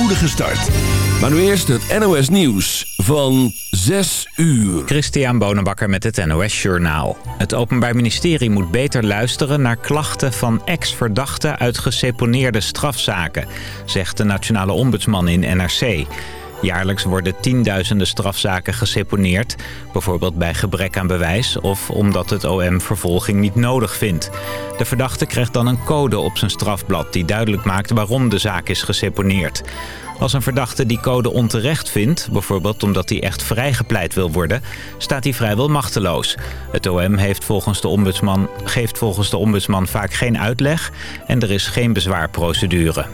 spoedige start. Maar nu eerst het NOS Nieuws van 6 uur. Christian Bonenbakker met het NOS Journaal. Het Openbaar Ministerie moet beter luisteren naar klachten van ex-verdachten uit geseponeerde strafzaken, zegt de Nationale Ombudsman in NRC. Jaarlijks worden tienduizenden strafzaken geseponeerd. Bijvoorbeeld bij gebrek aan bewijs of omdat het OM vervolging niet nodig vindt. De verdachte krijgt dan een code op zijn strafblad die duidelijk maakt waarom de zaak is geseponeerd. Als een verdachte die code onterecht vindt, bijvoorbeeld omdat hij echt vrijgepleit wil worden, staat hij vrijwel machteloos. Het OM heeft volgens de ombudsman, geeft volgens de ombudsman vaak geen uitleg en er is geen bezwaarprocedure.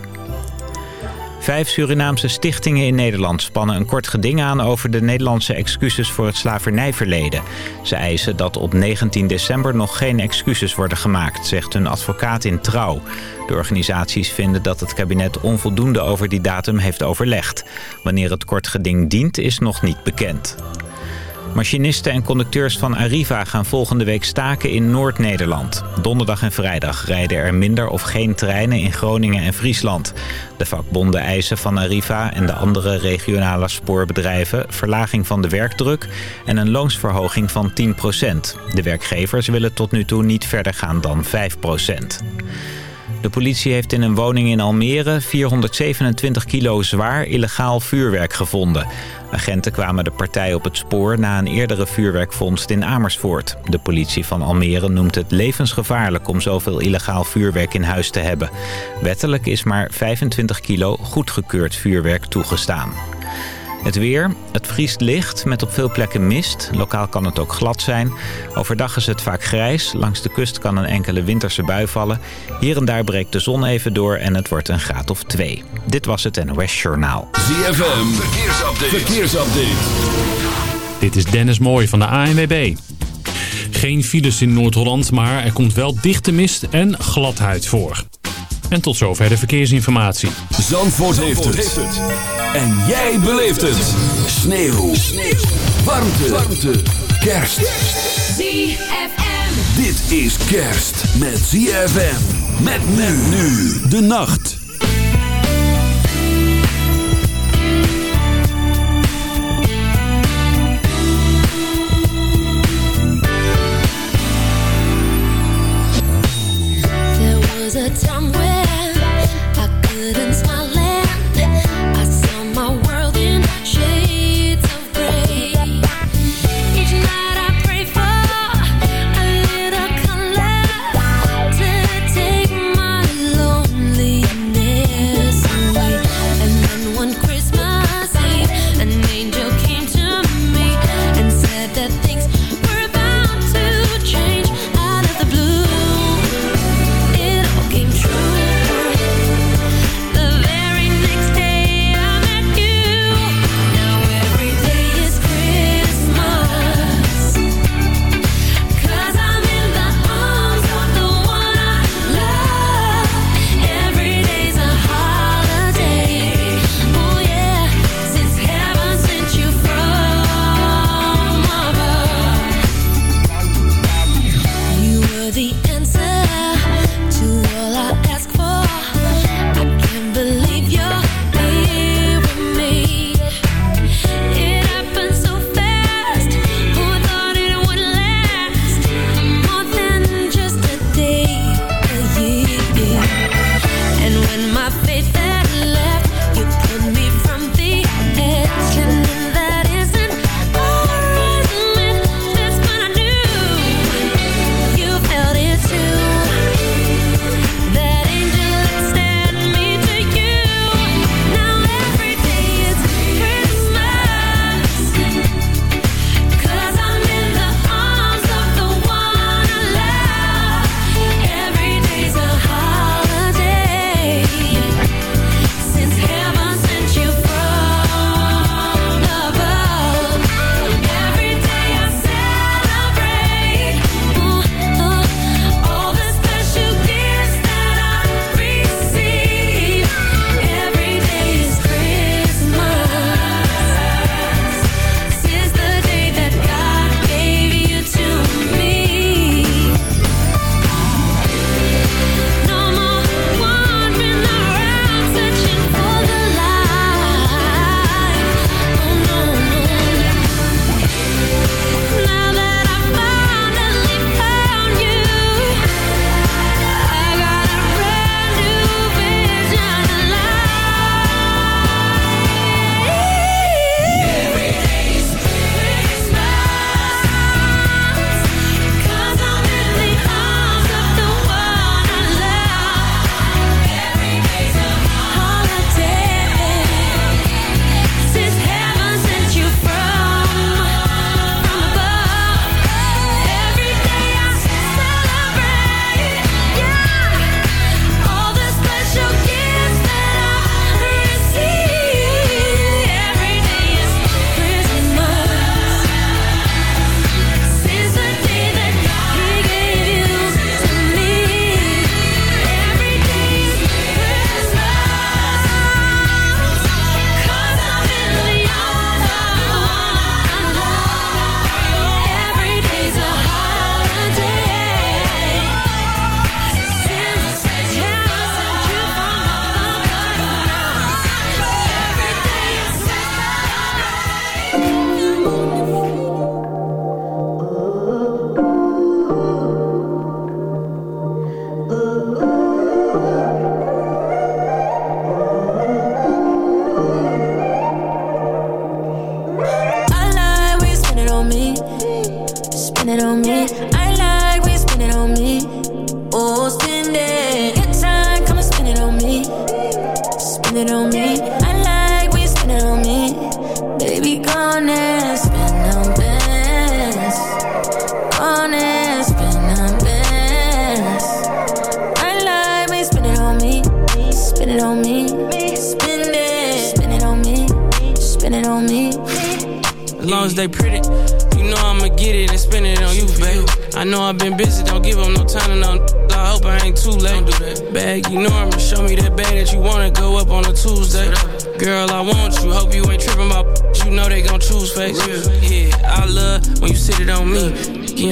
Vijf Surinaamse stichtingen in Nederland spannen een kort geding aan over de Nederlandse excuses voor het slavernijverleden. Ze eisen dat op 19 december nog geen excuses worden gemaakt, zegt hun advocaat in Trouw. De organisaties vinden dat het kabinet onvoldoende over die datum heeft overlegd. Wanneer het kort geding dient is nog niet bekend. Machinisten en conducteurs van Arriva gaan volgende week staken in Noord-Nederland. Donderdag en vrijdag rijden er minder of geen treinen in Groningen en Friesland. De vakbonden eisen van Arriva en de andere regionale spoorbedrijven... verlaging van de werkdruk en een loonsverhoging van 10% De werkgevers willen tot nu toe niet verder gaan dan 5 de politie heeft in een woning in Almere 427 kilo zwaar illegaal vuurwerk gevonden. Agenten kwamen de partij op het spoor na een eerdere vuurwerkvondst in Amersfoort. De politie van Almere noemt het levensgevaarlijk om zoveel illegaal vuurwerk in huis te hebben. Wettelijk is maar 25 kilo goedgekeurd vuurwerk toegestaan. Het weer. Het vriest licht met op veel plekken mist. Lokaal kan het ook glad zijn. Overdag is het vaak grijs. Langs de kust kan een enkele winterse bui vallen. Hier en daar breekt de zon even door en het wordt een graad of twee. Dit was het NOS Journaal. ZFM. Verkeersupdate. Verkeersupdate. Dit is Dennis Mooij van de ANWB. Geen files in Noord-Holland, maar er komt wel dichte mist en gladheid voor. En tot zover de verkeersinformatie. Zandvoort, heeft, het. En jij beleeft het. Sneeuw. Sneeuw. Warmte. Warmte. Kerst. ZFM. Dit is kerst met ZFM. Met men nu de nacht. There was a time when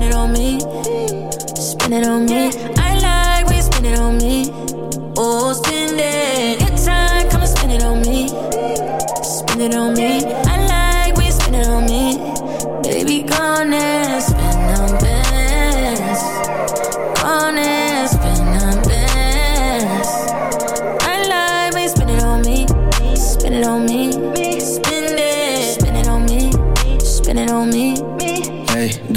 Spend it on me. Spend it on me. I like when you spend it on me. Oh, spend it. Good time, come and spend it on me. Spend it on me. I like when you spend it on me. Baby, gone and spend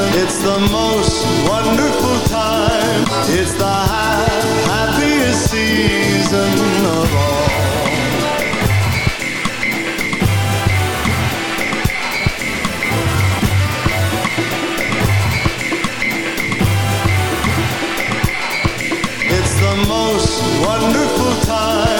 It's the most wonderful time. It's the happiest season of all. It's the most wonderful time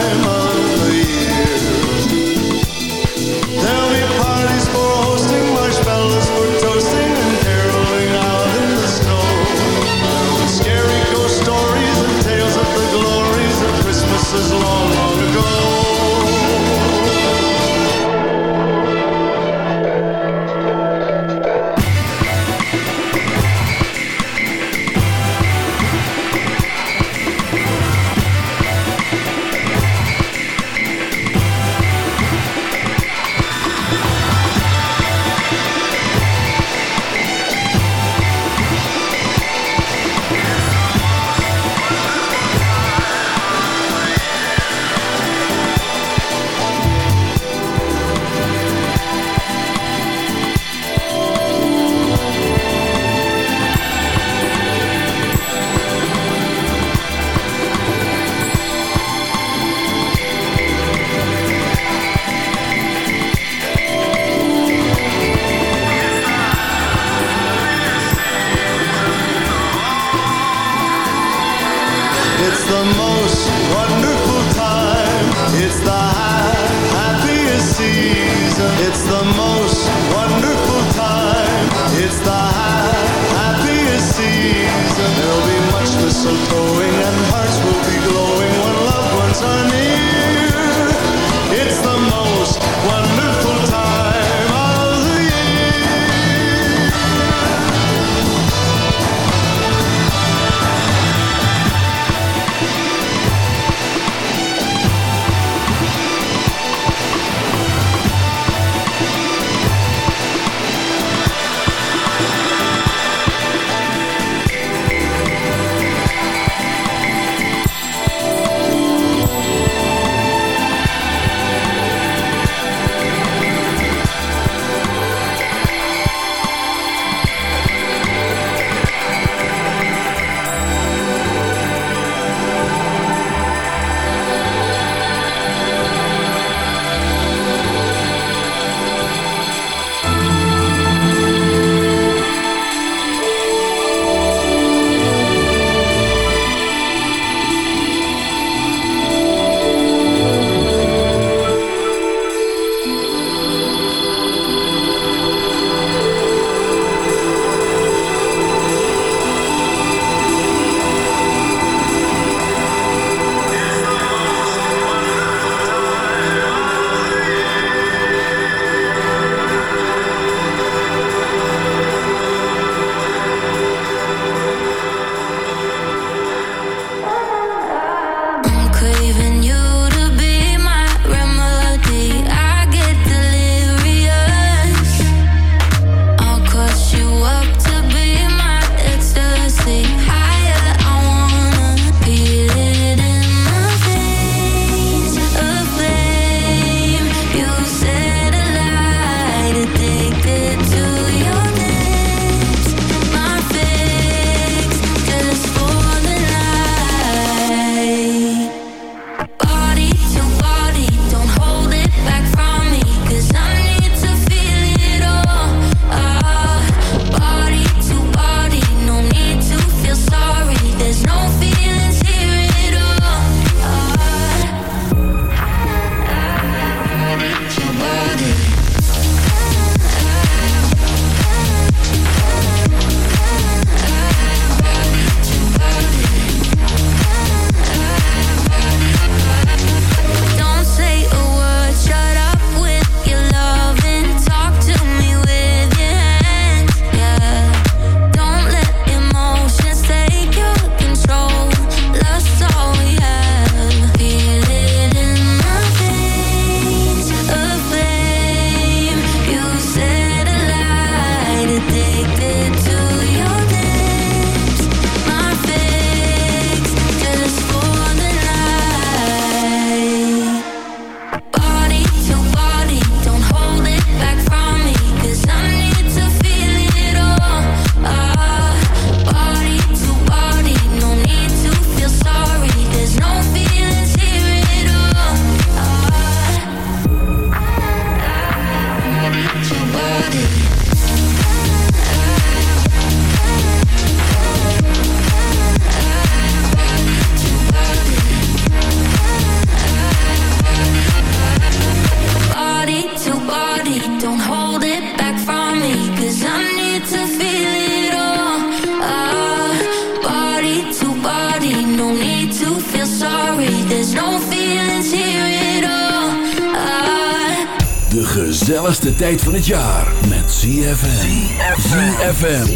gezelligste tijd van het jaar met ZFM. ZFM.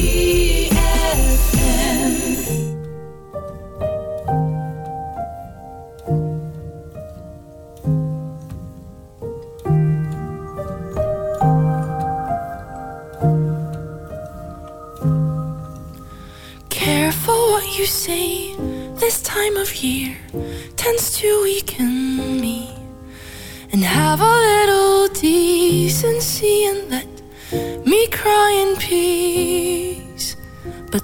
Careful what you say this time of year tends to weaken me. And have a little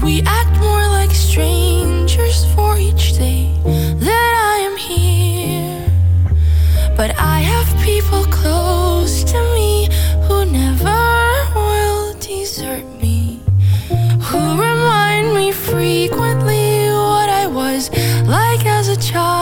We act more like strangers for each day that I am here. But I have people close to me who never will desert me. Who remind me frequently what I was like as a child.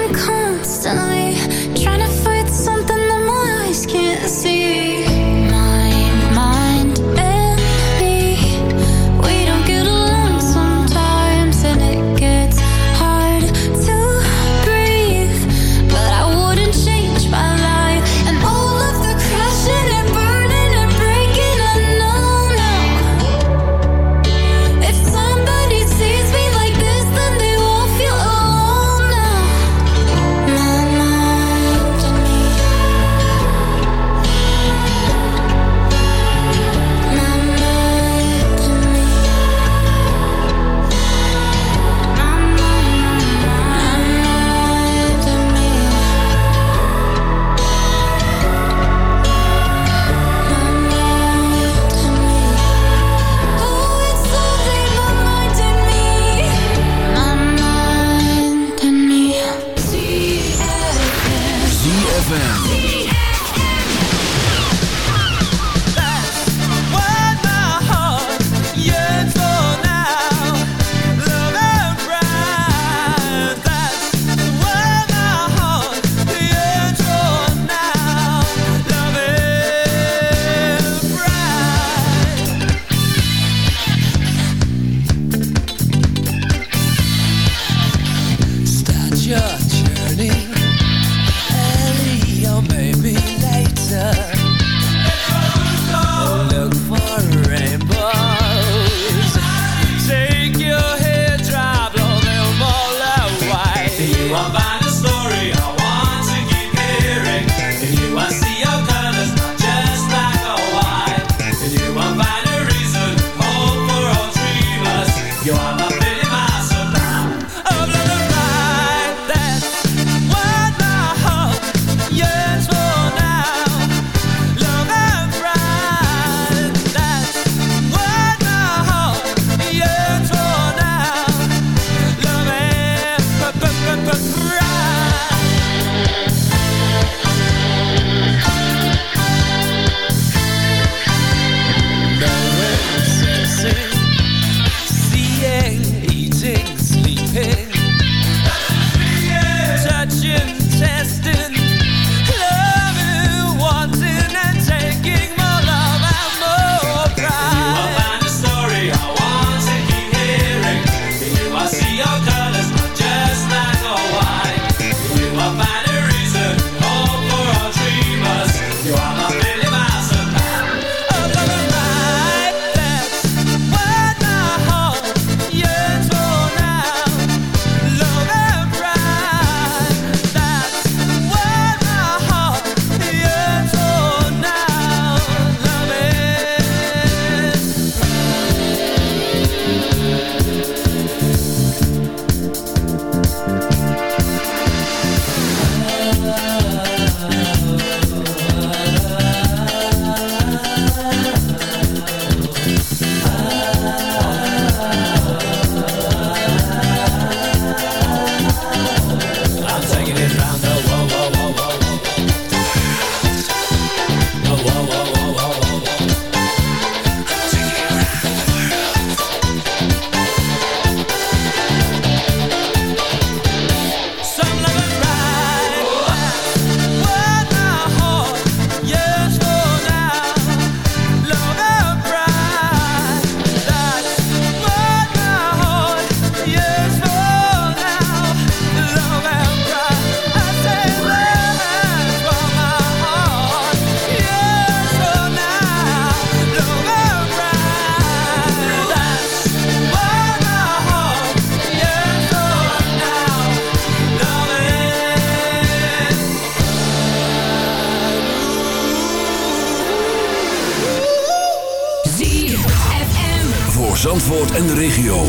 Zandvoort en de regio.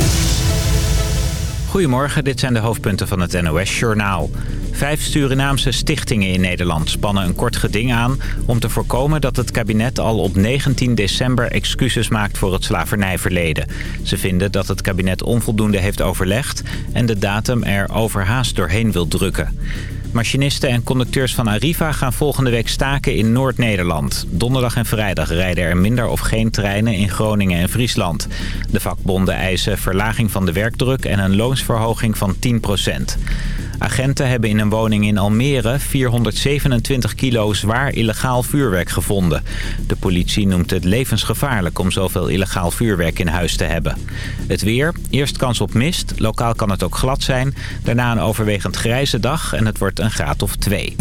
Goedemorgen, dit zijn de hoofdpunten van het NOS-journaal. Vijf Surinaamse stichtingen in Nederland spannen een kort geding aan... om te voorkomen dat het kabinet al op 19 december excuses maakt voor het slavernijverleden. Ze vinden dat het kabinet onvoldoende heeft overlegd... en de datum er overhaast doorheen wil drukken. Machinisten en conducteurs van Arriva gaan volgende week staken in Noord-Nederland. Donderdag en vrijdag rijden er minder of geen treinen in Groningen en Friesland. De vakbonden eisen verlaging van de werkdruk en een loonsverhoging van 10 procent. Agenten hebben in een woning in Almere 427 kilo zwaar illegaal vuurwerk gevonden. De politie noemt het levensgevaarlijk om zoveel illegaal vuurwerk in huis te hebben. Het weer, eerst kans op mist, lokaal kan het ook glad zijn. Daarna een overwegend grijze dag en het wordt een graad of twee.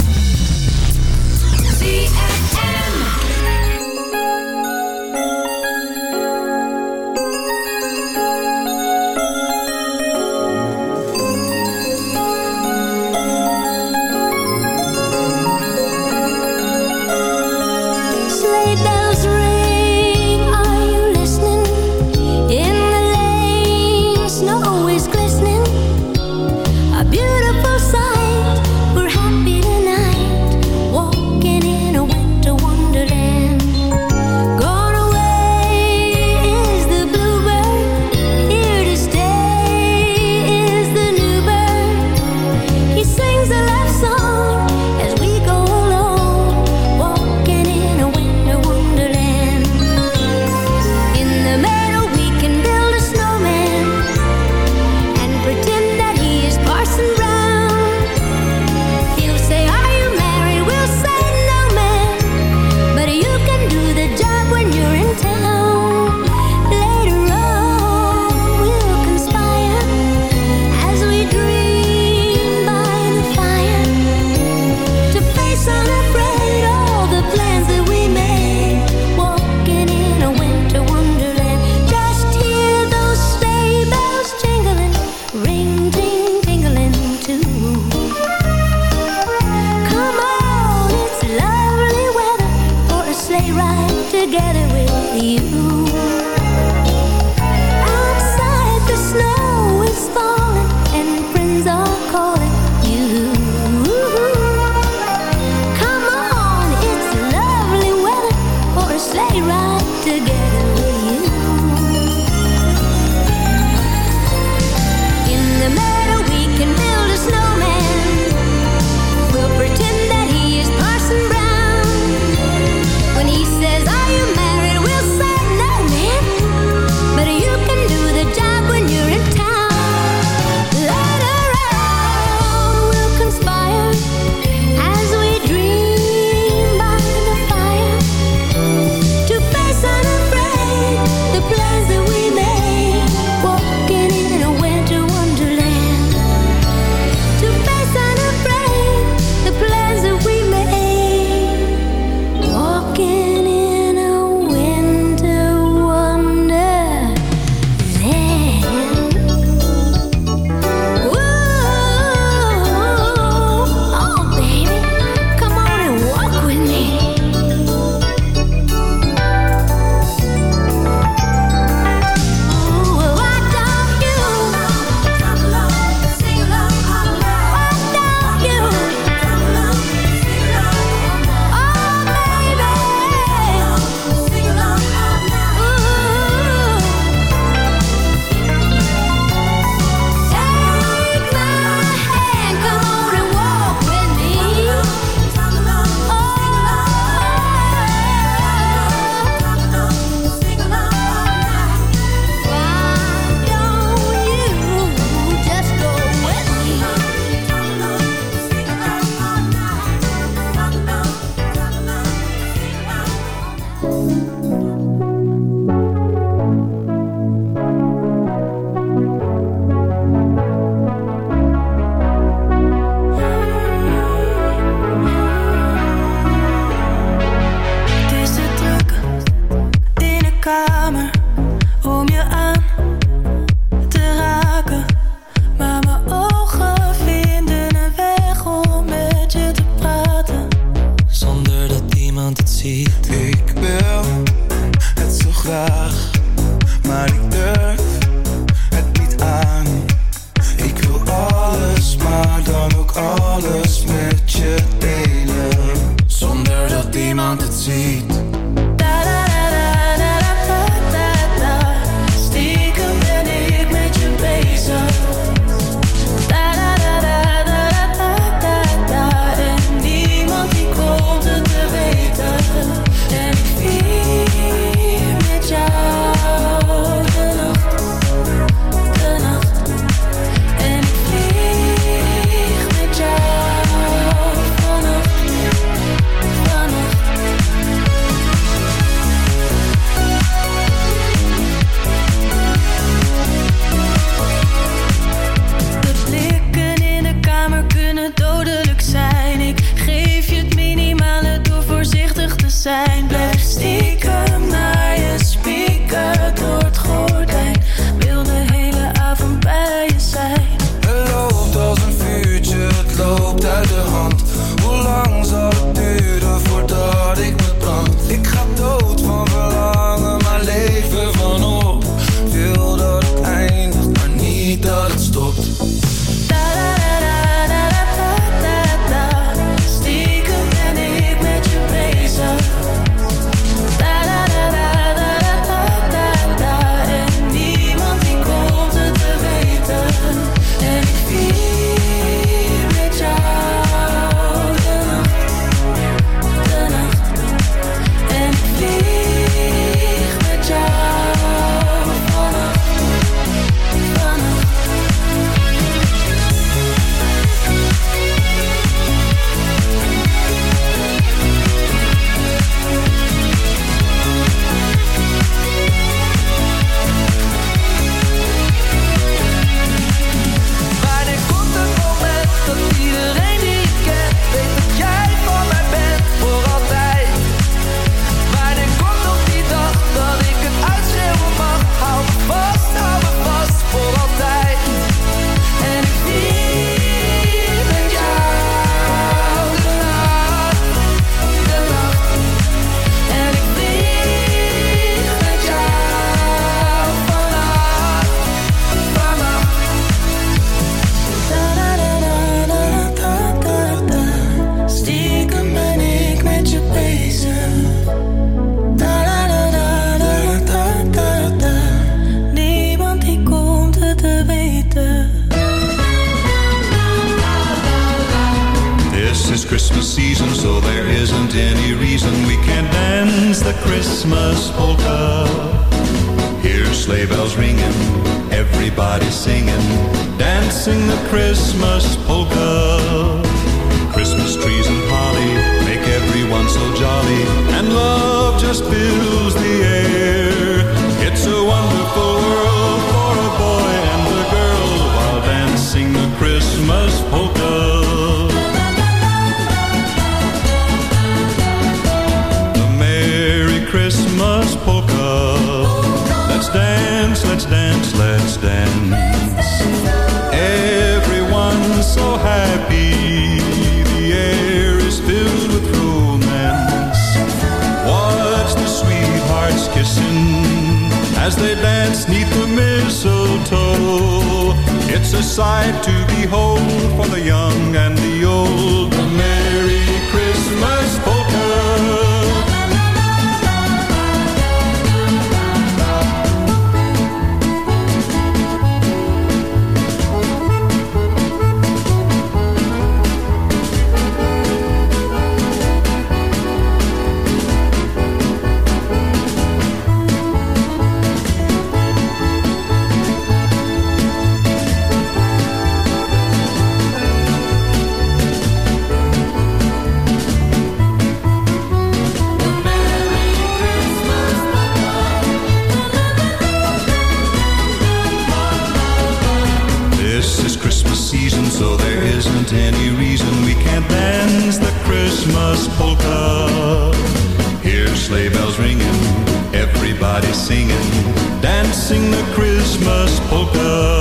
Christmas